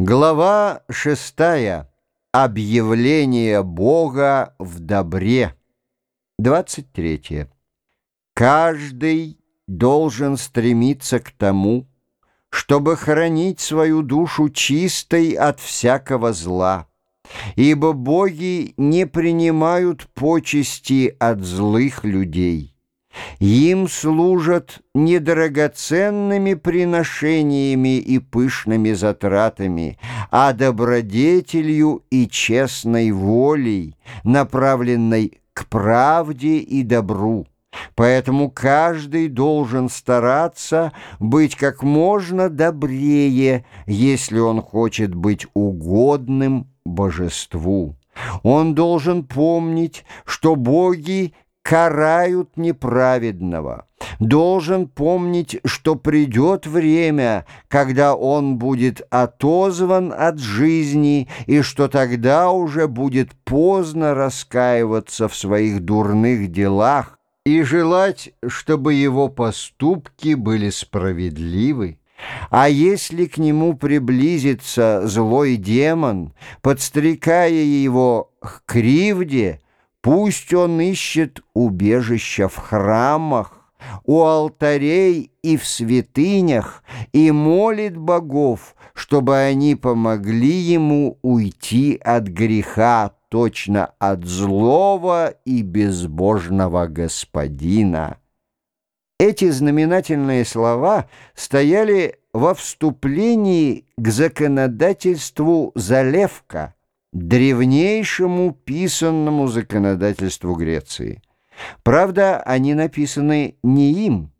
Глава шестая. Объявление Бога в добре. 23. Каждый должен стремиться к тому, чтобы хранить свою душу чистой от всякого зла, ибо боги не принимают почести от злых людей. Им служат недорогоценными приношениями и пышными затратами, а добродетелью и честной волей, направленной к правде и добру. Поэтому каждый должен стараться быть как можно добрее, если он хочет быть угодным божеству. Он должен помнить, что боги карают неправедного. Должен помнить, что придет время, когда он будет отозван от жизни, и что тогда уже будет поздно раскаиваться в своих дурных делах и желать, чтобы его поступки были справедливы. А если к нему приблизится злой демон, подстрекая его к кривде, Пусть он ищет убежища в храмах, у алтарей и в святынях и молит богов, чтобы они помогли ему уйти от греха, точно от злого и безбожного господина. Эти знаменательные слова стояли во вступлении к законодательству Залевка – древнейшему писанному законодательству Греции. Правда, они написаны не им.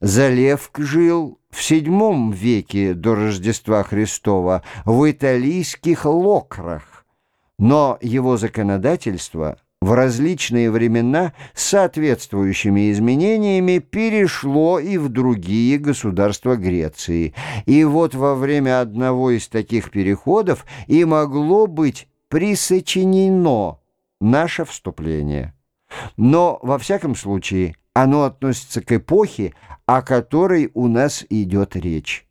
Залевк жил в VII веке до Рождества Христова в италийских локрах, но его законодательство в различные времена с соответствующими изменениями перешло и в другие государства Греции. И вот во время одного из таких переходов и могло быть присочинено наше вступление. Но, во всяком случае, оно относится к эпохе, о которой у нас идет речь.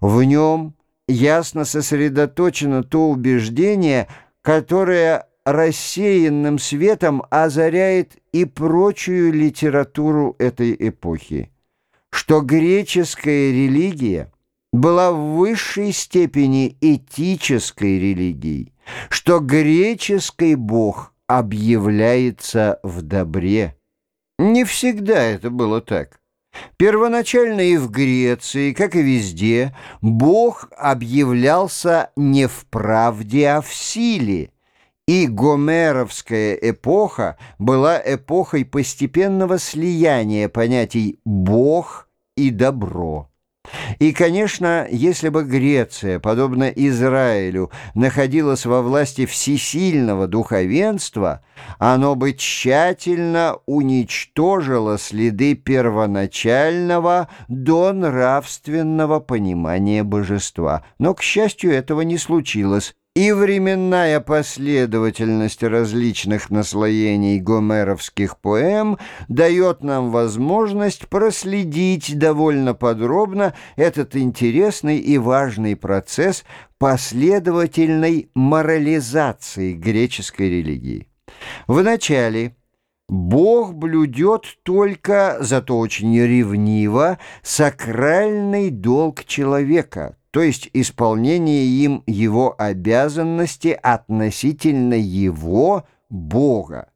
В нем ясно сосредоточено то убеждение, которое рассеянным светом озаряет и прочую литературу этой эпохи, что греческая религия была в высшей степени этической религией, что греческий бог объявляется в добре. Не всегда это было так. Первоначально и в Греции, как и везде, Бог объявлялся не в правде, а в силе, и гомеровская эпоха была эпохой постепенного слияния понятий «бог» и «добро». И, конечно, если бы Греция, подобно Израилю, находилась во власти всесильного духовенства, оно бы тщательно уничтожило следы первоначального до нравственного понимания божества. Но, к счастью, этого не случилось и временная последовательность различных наслоений гомеровских поэм дает нам возможность проследить довольно подробно этот интересный и важный процесс последовательной морализации греческой религии. Вначале Бог блюдет только, зато очень ревниво, сакральный долг человека – то есть исполнение им его обязанности относительно его Бога.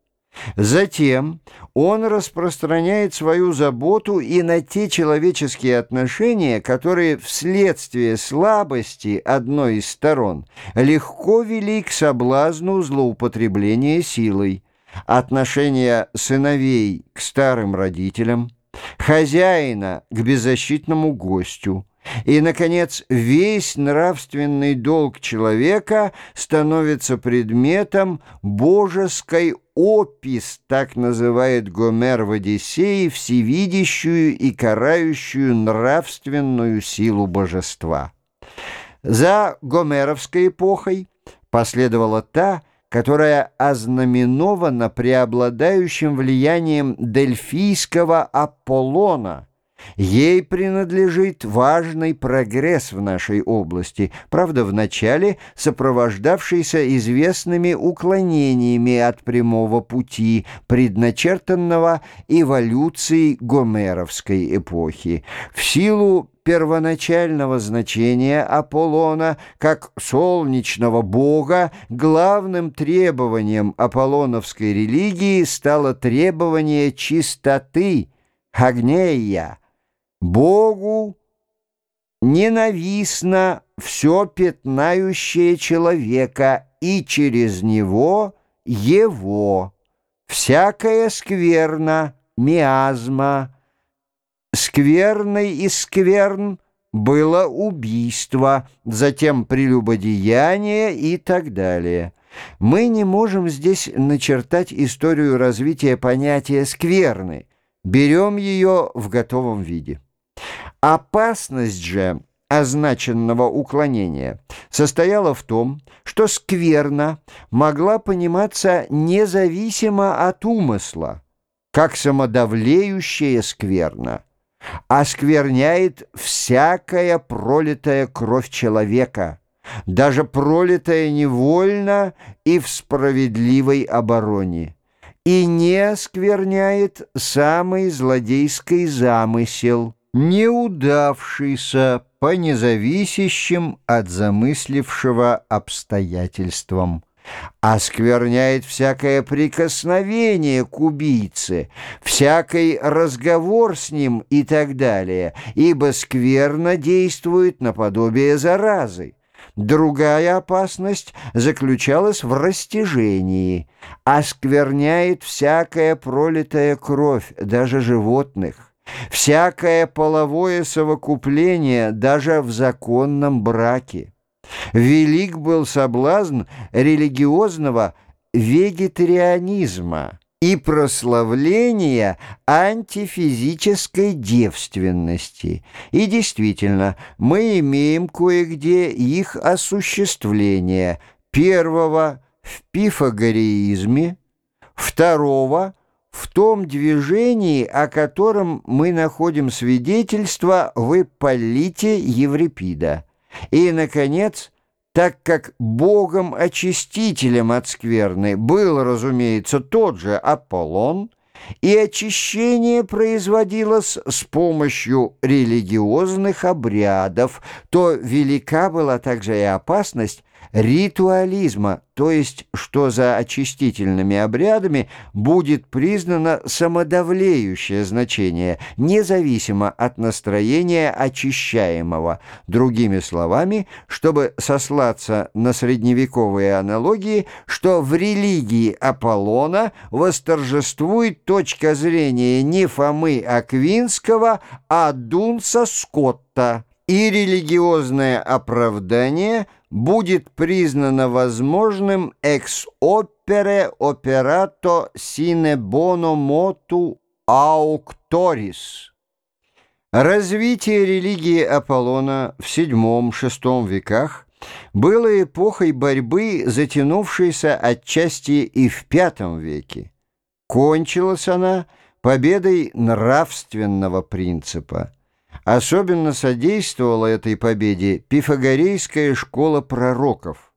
Затем он распространяет свою заботу и на те человеческие отношения, которые вследствие слабости одной из сторон легко вели к соблазну злоупотребления силой. Отношения сыновей к старым родителям, хозяина к беззащитному гостю, и, наконец, весь нравственный долг человека становится предметом божеской опис, так называет Гомер в Одиссее, всевидящую и карающую нравственную силу божества. За гомеровской эпохой последовала та, которая ознаменована преобладающим влиянием дельфийского Аполлона – Ей принадлежит важный прогресс в нашей области, правда, вначале сопровождавшийся известными уклонениями от прямого пути, предначертанного эволюцией гомеровской эпохи. В силу первоначального значения Аполлона как солнечного бога главным требованием аполлоновской религии стало требование чистоты, агнея, Богу ненавистно все пятнающее человека и через него его, всякая скверна, миазма. Скверной из скверн было убийство, затем прелюбодеяние и так далее. Мы не можем здесь начертать историю развития понятия «скверны», берем ее в готовом виде. Опасность же означенного уклонения состояла в том, что скверна могла пониматься независимо от умысла, как самодавлеющая скверна, оскверняет всякая пролитая кровь человека, даже пролитая невольно и в справедливой обороне, и не оскверняет самый злодейский замысел – неудавшийся по независящим от замыслившего обстоятельствам, оскверняет всякое прикосновение к убийце, всякий разговор с ним и так далее, ибо скверно действует наподобие заразы. Другая опасность заключалась в растяжении, оскверняет всякая пролитая кровь, даже животных. Всякое половое совокупление даже в законном браке. Велик был соблазн религиозного вегетарианизма и прославления антифизической девственности. И действительно, мы имеем кое-где их осуществление. Первого – в пифагореизме, второго – в том движении, о котором мы находим свидетельство в Ипполите Еврипида. И, наконец, так как богом-очистителем от скверны был, разумеется, тот же Аполлон, и очищение производилось с помощью религиозных обрядов, то велика была также и опасность ритуализма, то есть что за очистительными обрядами будет признано самодавлеющее значение, независимо от настроения очищаемого. Другими словами, чтобы сослаться на средневековые аналогии, что в религии Аполлона восторжествует точка зрения не Фомы Аквинского, а Дунса Скотта и религиозное оправдание будет признано возможным ex opere operato sine bono motu auctoris. Развитие религии Аполлона в VII-VI веках было эпохой борьбы, затянувшейся отчасти и в V веке. Кончилась она победой нравственного принципа. Особенно содействовала этой победе пифагорейская школа пророков.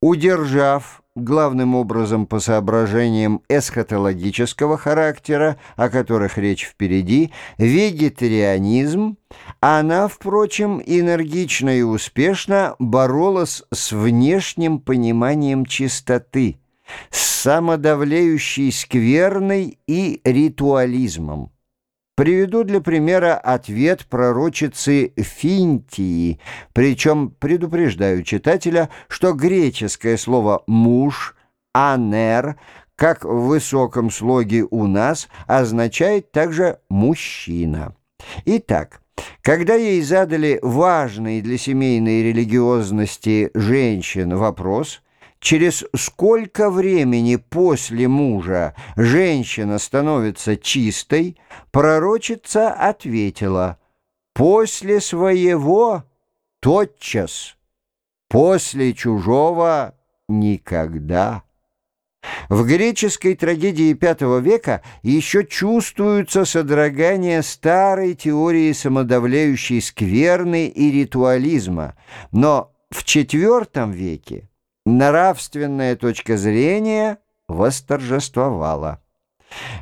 Удержав, главным образом по соображениям эсхатологического характера, о которых речь впереди, вегетарианизм, она, впрочем, энергично и успешно боролась с внешним пониманием чистоты, с самодавлеющей скверной и ритуализмом. Приведу для примера ответ пророчицы Финтии, причем предупреждаю читателя, что греческое слово «муж», «анер», как в высоком слоге у нас, означает также «мужчина». Итак, когда ей задали важный для семейной религиозности женщин вопрос – через сколько времени после мужа женщина становится чистой, пророчица ответила «После своего тотчас, после чужого никогда». В греческой трагедии V века еще чувствуются содрогания старой теории самодавляющей скверны и ритуализма, но в IV веке нравственная точка зрения восторжествовала.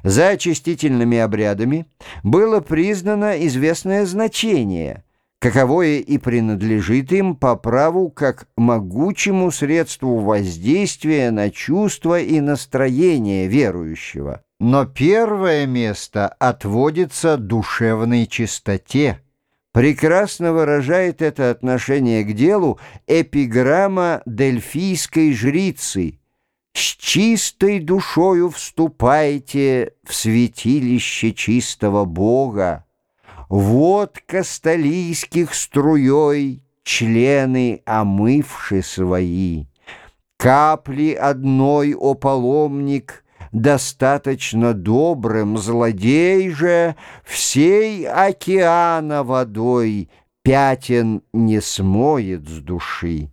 За очистительными обрядами было признано известное значение – каковое и принадлежит им по праву как могучему средству воздействия на чувства и настроение верующего. Но первое место отводится душевной чистоте. Прекрасно выражает это отношение к делу эпиграмма дельфийской жрицы «С чистой душою вступайте в святилище чистого Бога». Вот костолийских струей члены омывши свои. Капли одной, о паломник, достаточно добрым, злодей же всей океана водой пятен не смоет с души.